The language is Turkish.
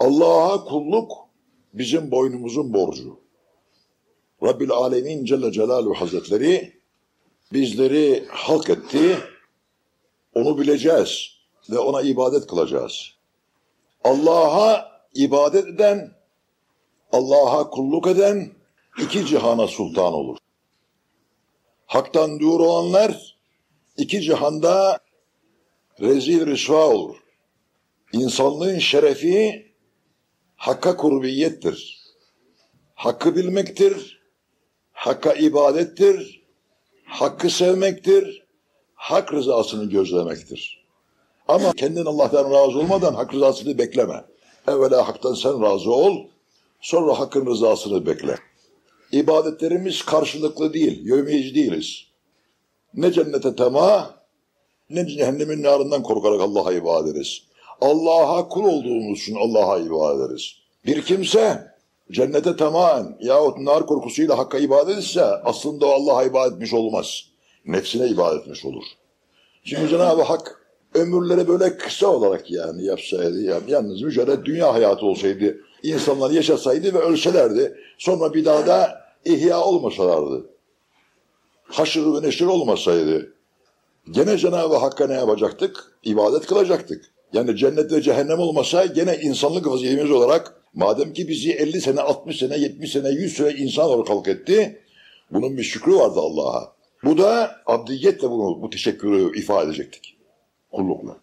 Allah'a kulluk bizim boynumuzun borcu. Rabbil Alemin Celle Celaluhu Hazretleri bizleri halk etti. Onu bileceğiz ve ona ibadet kılacağız. Allah'a ibadet eden, Allah'a kulluk eden iki cihana sultan olur. Hak'tan dur olanlar iki cihanda rezil rüsva olur. İnsanlığın şerefi Hakka kurbiyettir. Hakkı bilmektir, Hakka ibadettir, Hakkı sevmektir, Hak rızasını gözlemektir. Ama kendin Allah'tan razı olmadan hak rızasını bekleme. Evvela haktan sen razı ol, sonra hakkın rızasını bekle. İbadetlerimiz karşılıklı değil, yövmeyici değiliz. Ne cennete tema, ne cehennemin narından korkarak Allah'a ibadet ederiz. Allah'a kul olduğumuz için Allah'a ibadet ederiz. Bir kimse cennete tamamen yahut nar korkusuyla Hakk'a ibadet etse aslında o Allah'a ibadet etmiş olmaz. Nefsine ibadet etmiş olur. Şimdi Cenab-ı Hak ömürleri böyle kısa olarak yani yapsaydı, yani yalnız mücerred dünya hayatı olsaydı, insanlar yaşasaydı ve ölselerdi, sonra bir daha da ihya olmasalardı, haşır ve neşir olmasaydı, gene Cenab-ı Hakk'a ne yapacaktık? İbadet kılacaktık. Yani cennet ve cehennem olmasa gene insanlık vazifemiz olarak madem ki bizi 50 sene, 60 sene, 70 sene, 100 sene insan olarak halk etti, bunun bir şükrü vardı Allah'a. Bu da abdiyetle bunu, bu teşekkürü ifade edecektik. Kullukla.